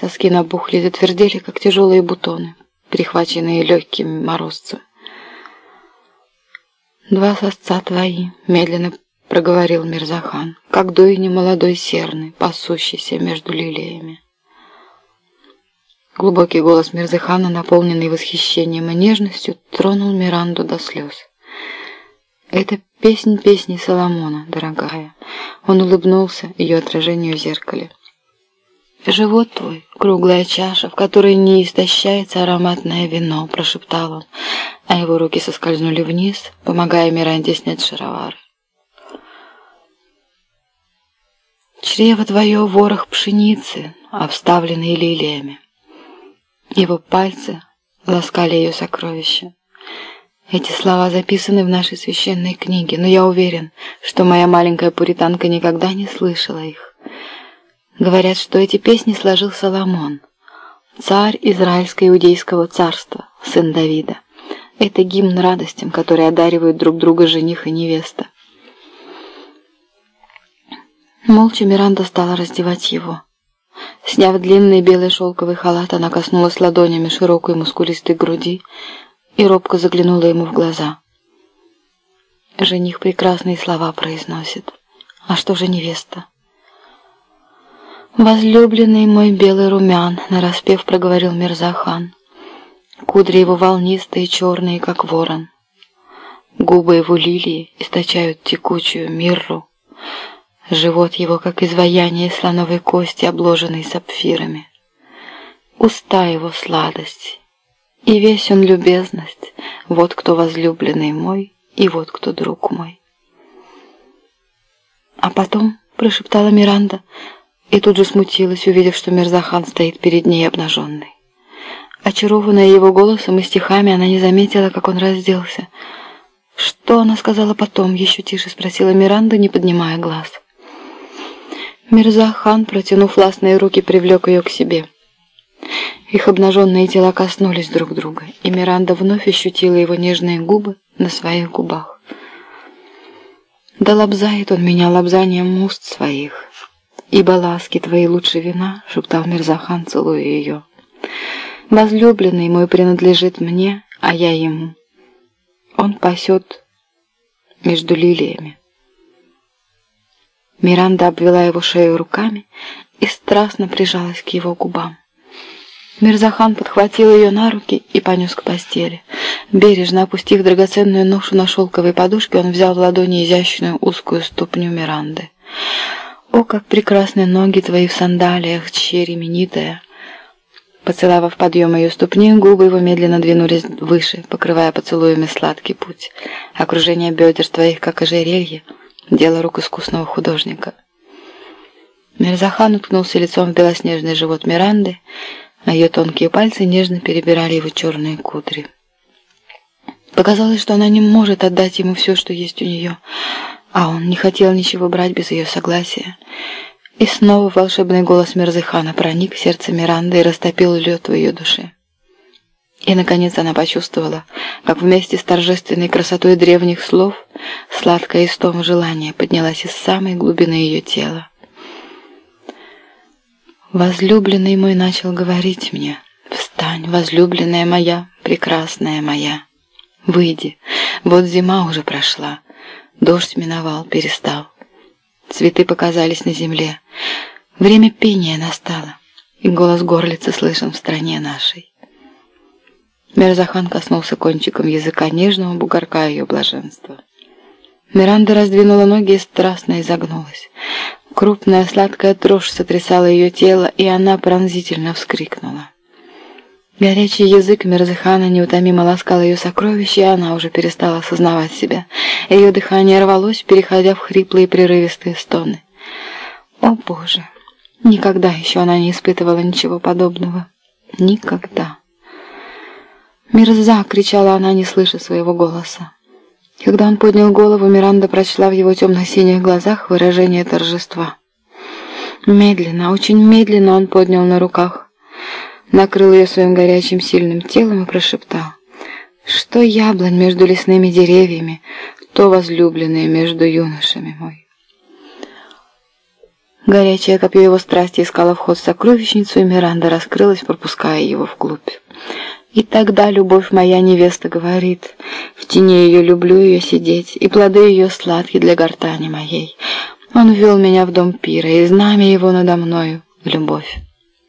Соски набухли и затвердели, как тяжелые бутоны, перехваченные легким морозцем. «Два сосца твои», — медленно проговорил Мирзахан, как дуйни молодой серны, пасущийся между лилиями. Глубокий голос Мирзахана, наполненный восхищением и нежностью, тронул Миранду до слез. «Это песнь песни Соломона, дорогая». Он улыбнулся ее отражению в зеркале. «Живот твой — круглая чаша, в которой не истощается ароматное вино», — прошептал он, а его руки соскользнули вниз, помогая Миранде снять шаровары. «Чрево твое — ворох пшеницы, обставленный лилиями». Его пальцы ласкали ее сокровища. Эти слова записаны в нашей священной книге, но я уверен, что моя маленькая пуританка никогда не слышала их. Говорят, что эти песни сложил Соломон, царь Израильско-Иудейского царства, сын Давида. Это гимн радостям, которые одаривают друг друга жених и невеста. Молча Миранда стала раздевать его. Сняв длинный белый шелковый халат, она коснулась ладонями широкой мускулистой груди и робко заглянула ему в глаза. Жених прекрасные слова произносит. А что же невеста? «Возлюбленный мой белый румян», — нараспев проговорил Мирзахан. Кудри его волнистые, черные, как ворон. Губы его лилии источают текучую мирру. Живот его, как изваяние слоновой кости, обложенный сапфирами. Уста его сладость, и весь он любезность. Вот кто возлюбленный мой, и вот кто друг мой. А потом, прошептала Миранда, и тут же смутилась, увидев, что Мирзахан стоит перед ней обнаженный. Очарованная его голосом и стихами, она не заметила, как он разделся. «Что она сказала потом?» — еще тише спросила Миранда, не поднимая глаз. Мирза-хан, протянув властные руки, привлек ее к себе. Их обнаженные тела коснулись друг друга, и Миранда вновь ощутила его нежные губы на своих губах. Да лобзает он меня лобзанием уст своих, ибо ласки твои лучше вина, шептал Мирзахан, целуя ее. Возлюбленный мой принадлежит мне, а я ему. Он пасет между лилиями. Миранда обвела его шею руками и страстно прижалась к его губам. Мирзахан подхватил ее на руки и понес к постели. Бережно опустив драгоценную ношу на шелковой подушке, он взял в ладони изящную узкую ступню Миранды. «О, как прекрасны ноги твои в сандалиях, черри именитая!» Поцеловав подъем ее ступни, губы его медленно двинулись выше, покрывая поцелуями сладкий путь. Окружение бедер твоих, как ожерелье — Дело рук искусного художника. Мирзахан уткнулся лицом в белоснежный живот Миранды, а ее тонкие пальцы нежно перебирали его черные кудри. Показалось, что она не может отдать ему все, что есть у нее, а он не хотел ничего брать без ее согласия. И снова волшебный голос Мирзахана проник в сердце Миранды и растопил лед в ее душе. И, наконец, она почувствовала, как вместе с торжественной красотой древних слов сладкая истома желания поднялась из самой глубины ее тела. «Возлюбленный мой начал говорить мне, «Встань, возлюбленная моя, прекрасная моя, выйди, вот зима уже прошла, дождь миновал, перестал, цветы показались на земле, время пения настало, и голос горлицы слышен в стране нашей». Мирзахан коснулся кончиком языка нежного бугорка ее блаженства. Миранда раздвинула ноги и страстно изогнулась. Крупная сладкая дрожь сотрясала ее тело, и она пронзительно вскрикнула. Горячий язык Мирзахана неутомимо ласкал ее сокровища, и она уже перестала осознавать себя. Ее дыхание рвалось, переходя в хриплые прерывистые стоны. О, Боже! Никогда еще она не испытывала ничего подобного. Никогда. «Мирза!» — кричала она, не слыша своего голоса. Когда он поднял голову, Миранда прочла в его темно-синих глазах выражение торжества. Медленно, очень медленно он поднял на руках, накрыл ее своим горячим сильным телом и прошептал. «Что яблонь между лесными деревьями, то возлюбленные между юношами мой». Горячее копье его страсти искало вход в сокровищницу, и Миранда раскрылась, пропуская его вглубь. И тогда любовь моя невеста говорит, в тени ее люблю ее сидеть, и плоды ее сладкие для гортани моей. Он ввел меня в дом пира, и знамя его надо мною — любовь.